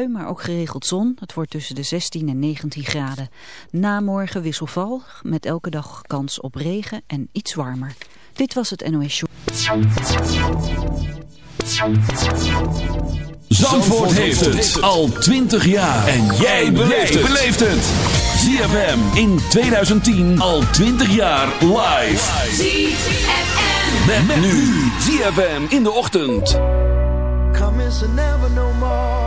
maar ook geregeld zon. Het wordt tussen de 16 en 19 graden. Na morgen wisselval, met elke dag kans op regen en iets warmer. Dit was het NOS Show. Zandvoort heeft het al 20 jaar. En jij beleeft het. ZFM in 2010 al 20 jaar live. ZFM. Met, nu ZFM in de ochtend. Come never no more,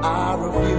I refuse,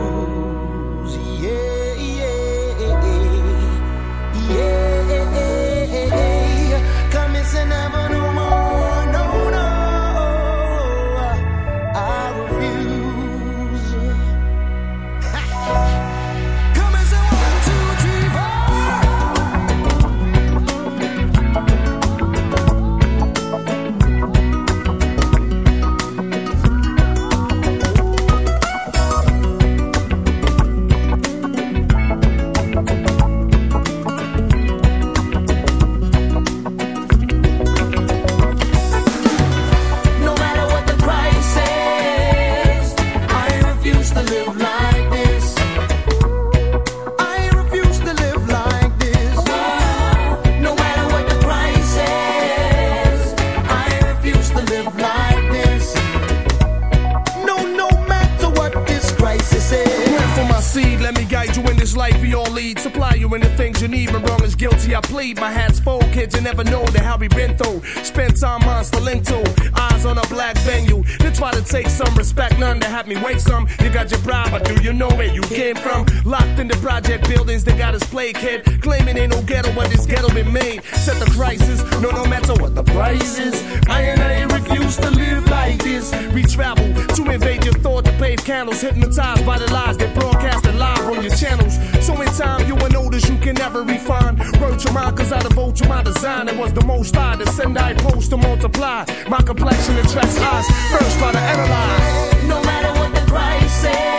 life we all lead. Supply you in the things you need. When wrong is guilty, I plead. My hat's full, kids, you never know the how we been through. Spent time monster link to eyes on a black venue. They try to take some respect, none to have me wait some. You got your bribe, but do you know where you came from? Locked in the project buildings, they got us play kid. Claiming ain't no ghetto, but this ghetto been made. Set the crisis, no, no matter what the price is. I and I refuse to live like this. We travel to invade your thought to pave candles, hypnotized by the lies they broadcasted live on your channels. So in time, you will notice you can never refine. Wrote your mind, cause I devote to my design. It was the most I to send, I post to multiply. My complexion attracts eyes. First, try to analyze. No matter what the price is,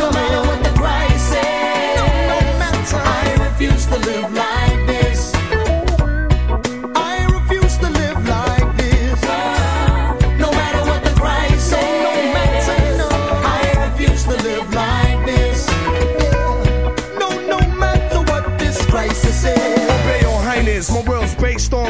No matter what the price is, I refuse to live like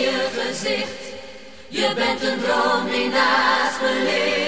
je gezicht. Je bent een droom die naast me ligt.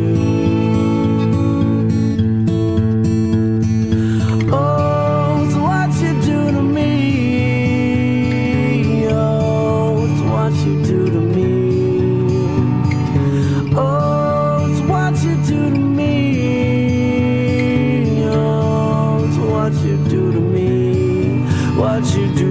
What you do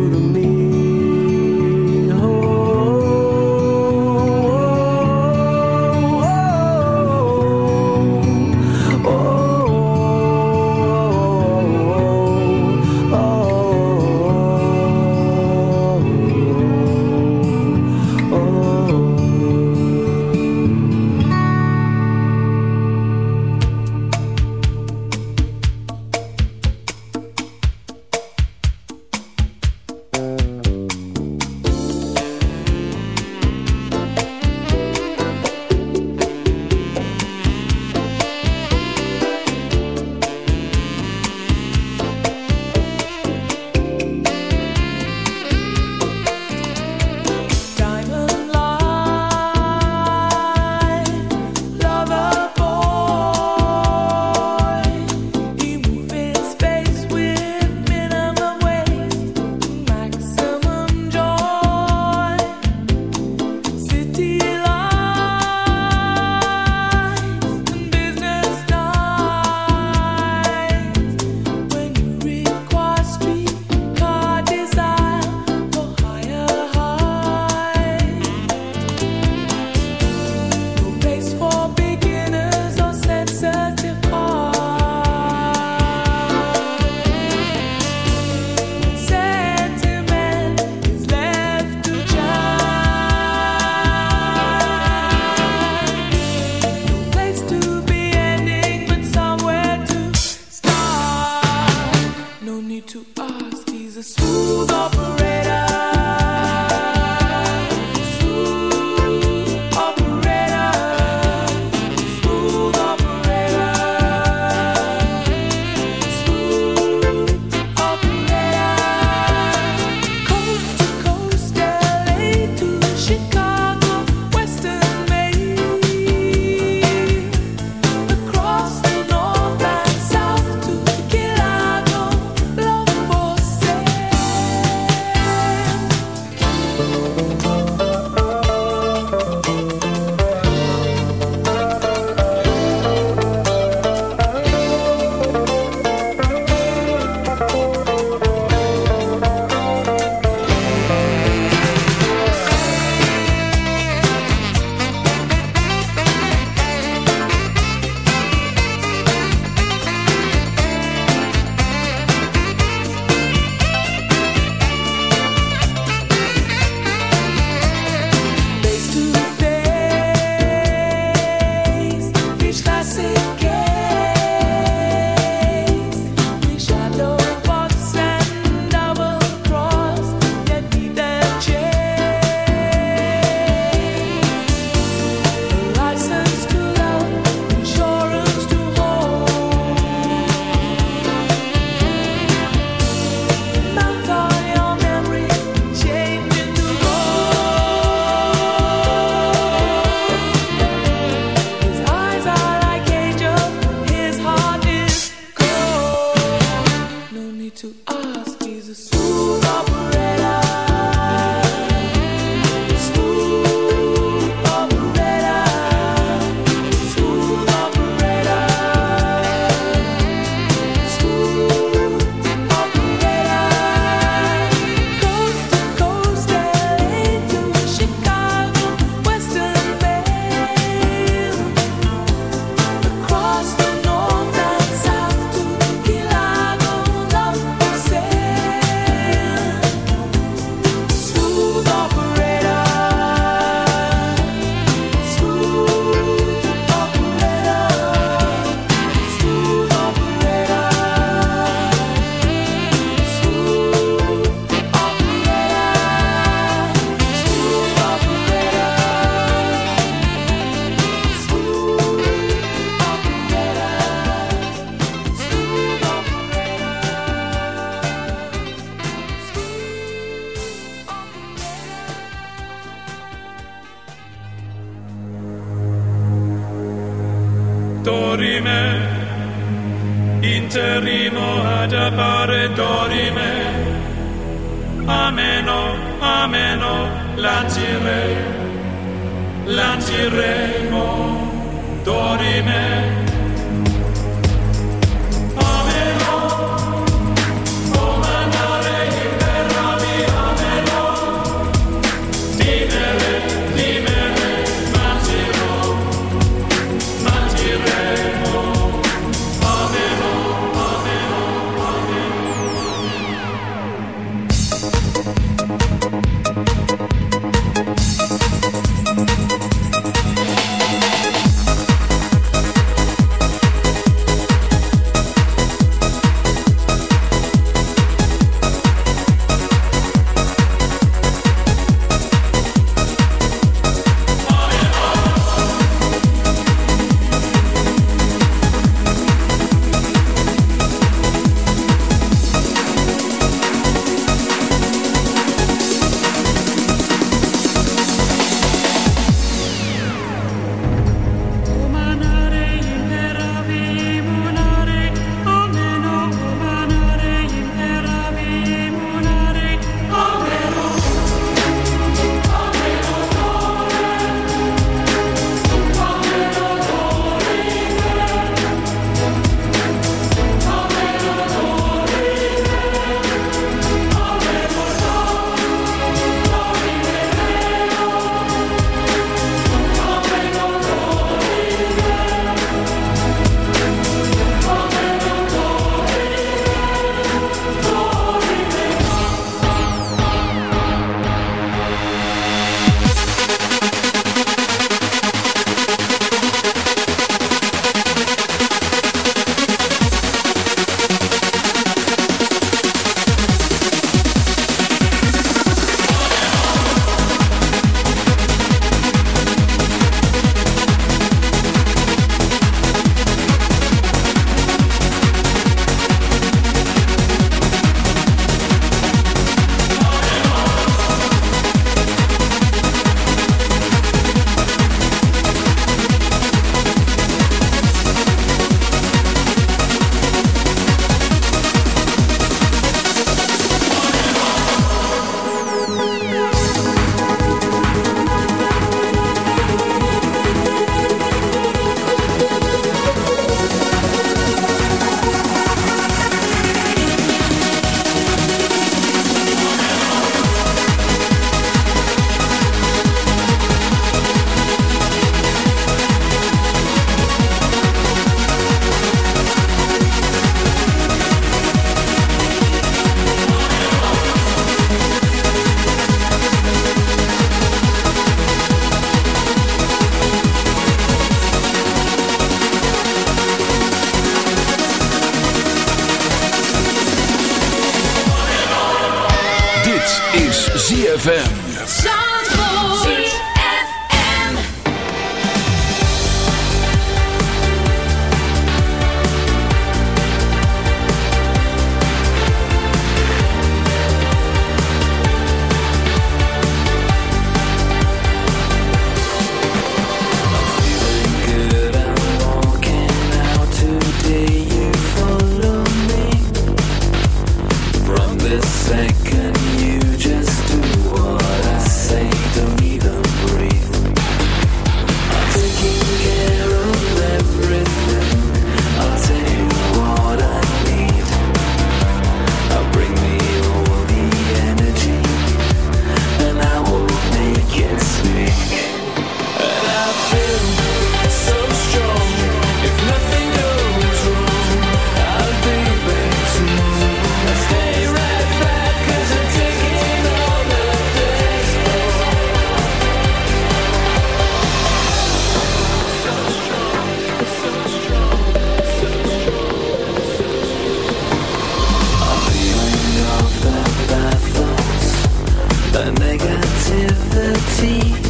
negativity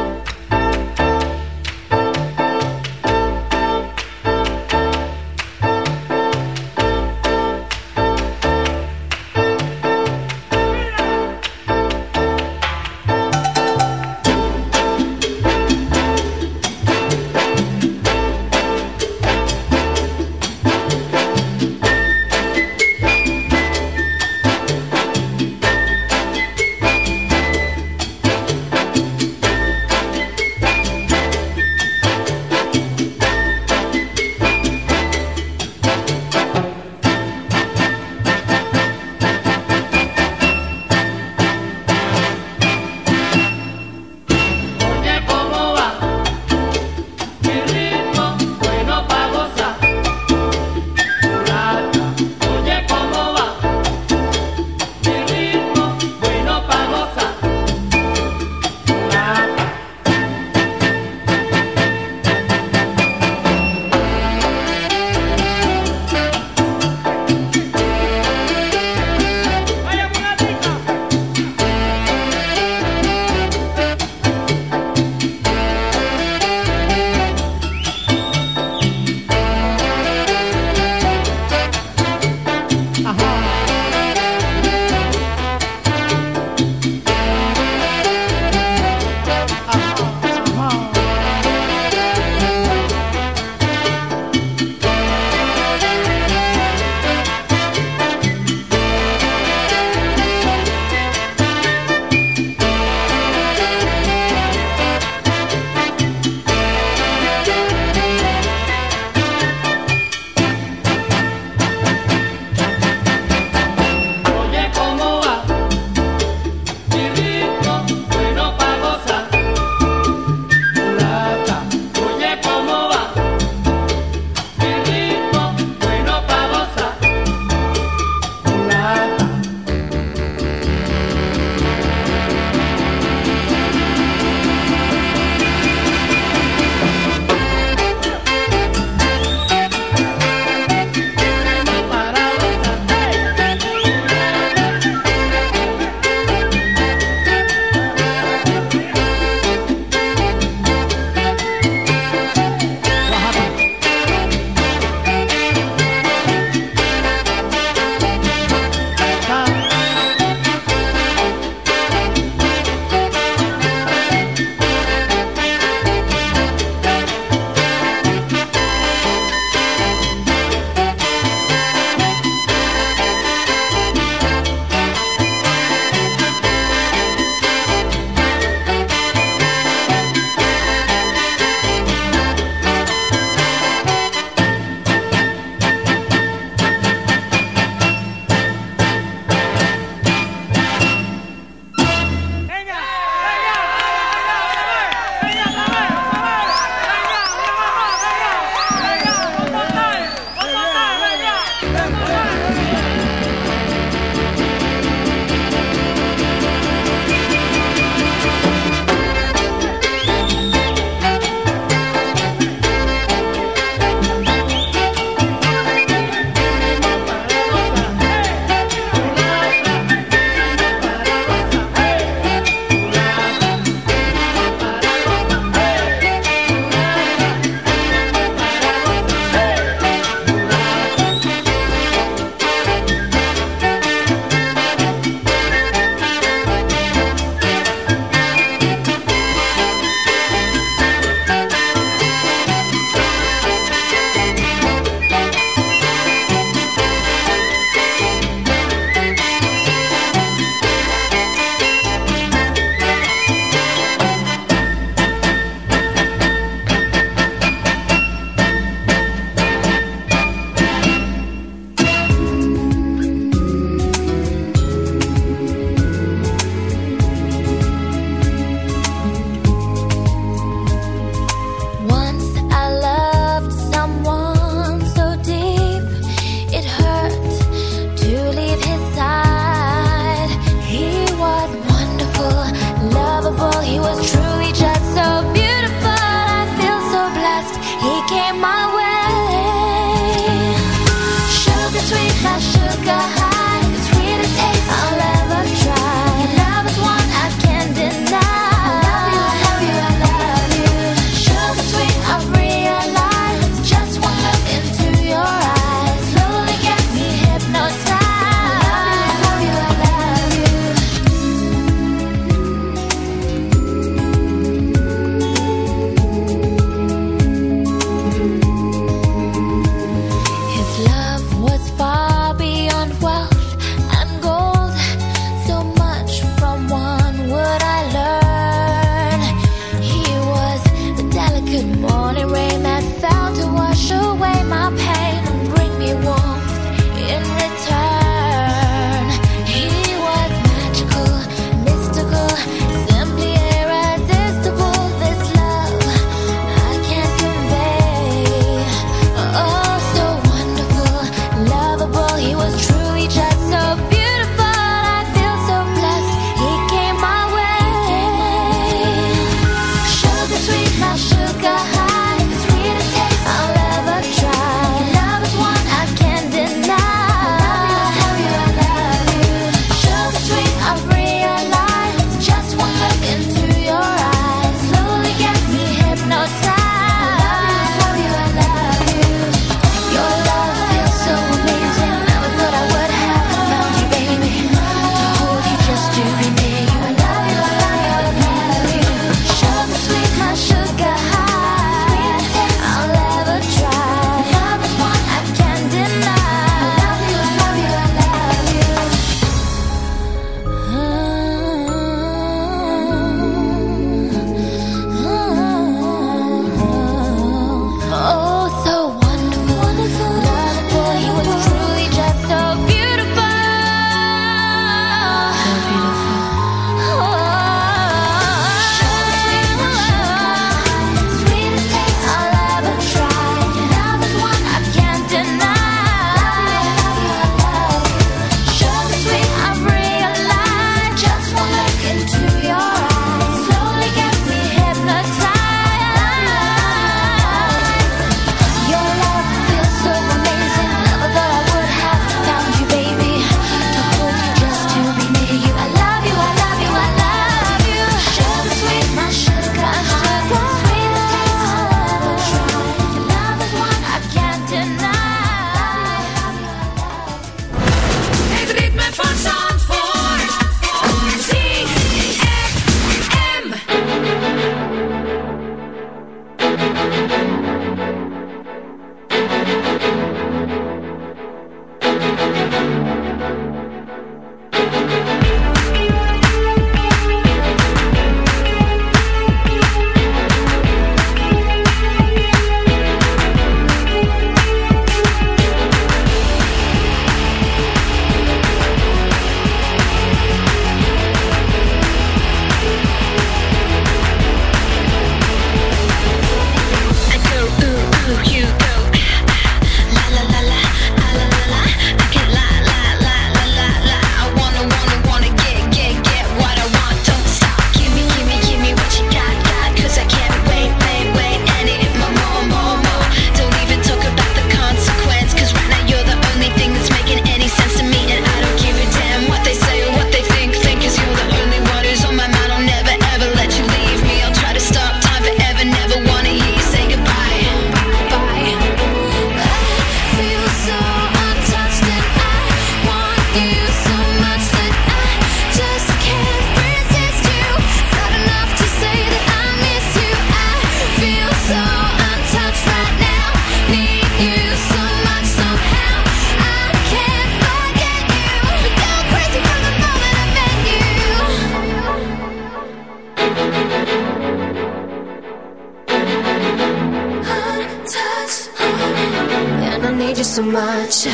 need you so much.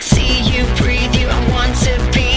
See you, breathe you, I want to be.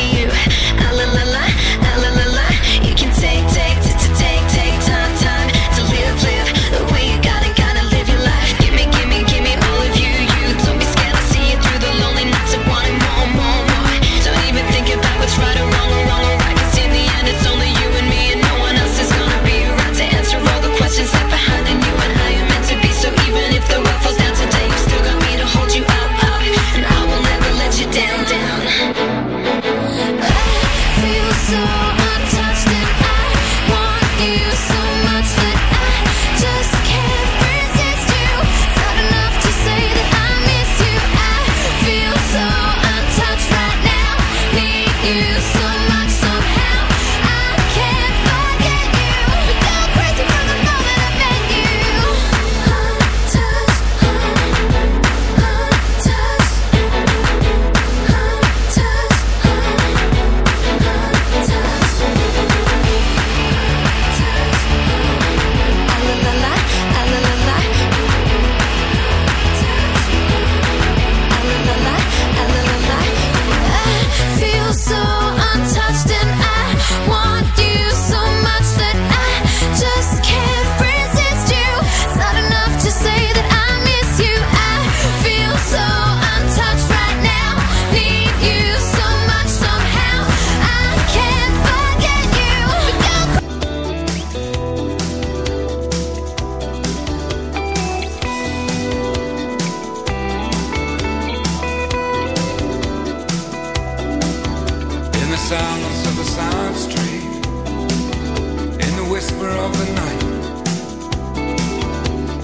of the night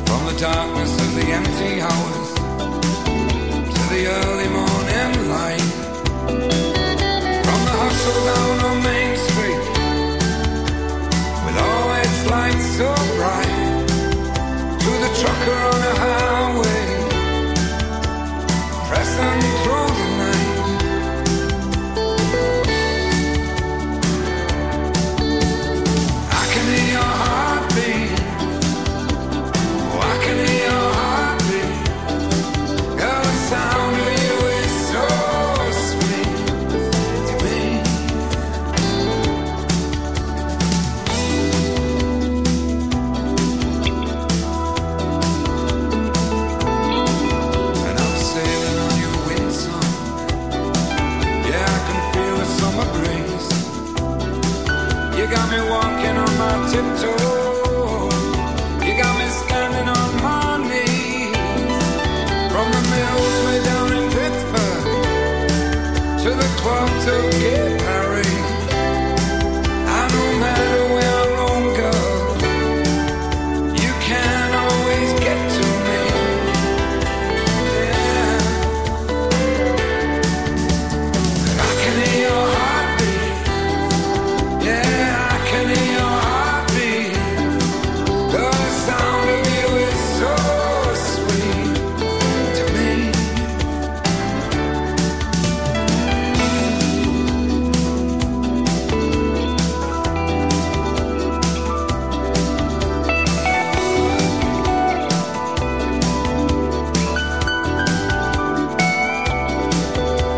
from the darkness of the empty hours. together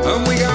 And we got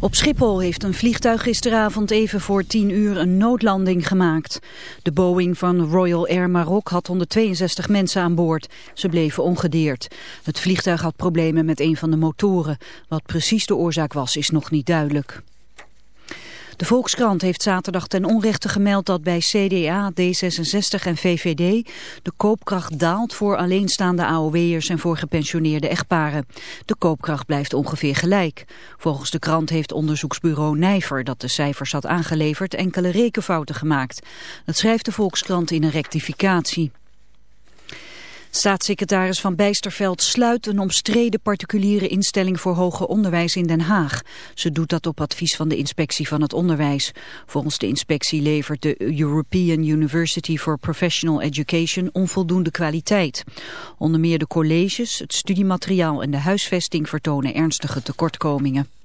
Op Schiphol heeft een vliegtuig gisteravond even voor 10 uur een noodlanding gemaakt. De Boeing van Royal Air Maroc had 162 mensen aan boord. Ze bleven ongedeerd. Het vliegtuig had problemen met een van de motoren. Wat precies de oorzaak was, is nog niet duidelijk. De Volkskrant heeft zaterdag ten onrechte gemeld dat bij CDA, D66 en VVD de koopkracht daalt voor alleenstaande AOW'ers en voor gepensioneerde echtparen. De koopkracht blijft ongeveer gelijk. Volgens de krant heeft onderzoeksbureau Nijver, dat de cijfers had aangeleverd, enkele rekenfouten gemaakt. Dat schrijft de Volkskrant in een rectificatie. Staatssecretaris Van Bijsterveld sluit een omstreden particuliere instelling voor hoger onderwijs in Den Haag. Ze doet dat op advies van de inspectie van het onderwijs. Volgens de inspectie levert de European University for Professional Education onvoldoende kwaliteit. Onder meer de colleges, het studiemateriaal en de huisvesting vertonen ernstige tekortkomingen.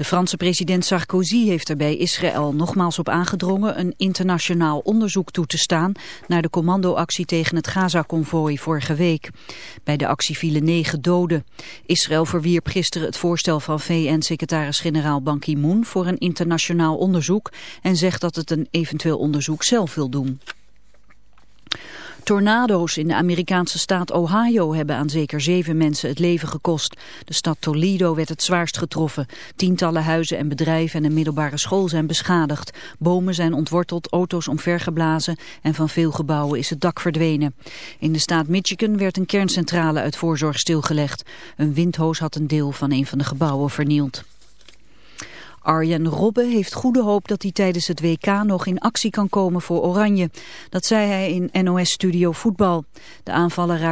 De Franse president Sarkozy heeft er bij Israël nogmaals op aangedrongen een internationaal onderzoek toe te staan naar de commandoactie tegen het Gaza-konvooi vorige week. Bij de actie vielen negen doden. Israël verwierp gisteren het voorstel van VN-secretaris-generaal Ban Ki-moon voor een internationaal onderzoek en zegt dat het een eventueel onderzoek zelf wil doen. Tornado's in de Amerikaanse staat Ohio hebben aan zeker zeven mensen het leven gekost. De stad Toledo werd het zwaarst getroffen. Tientallen huizen en bedrijven en een middelbare school zijn beschadigd. Bomen zijn ontworteld, auto's omvergeblazen en van veel gebouwen is het dak verdwenen. In de staat Michigan werd een kerncentrale uit voorzorg stilgelegd. Een windhoos had een deel van een van de gebouwen vernield. Arjen Robben heeft goede hoop dat hij tijdens het WK nog in actie kan komen voor Oranje. Dat zei hij in NOS Studio Voetbal. De aanvaller raakt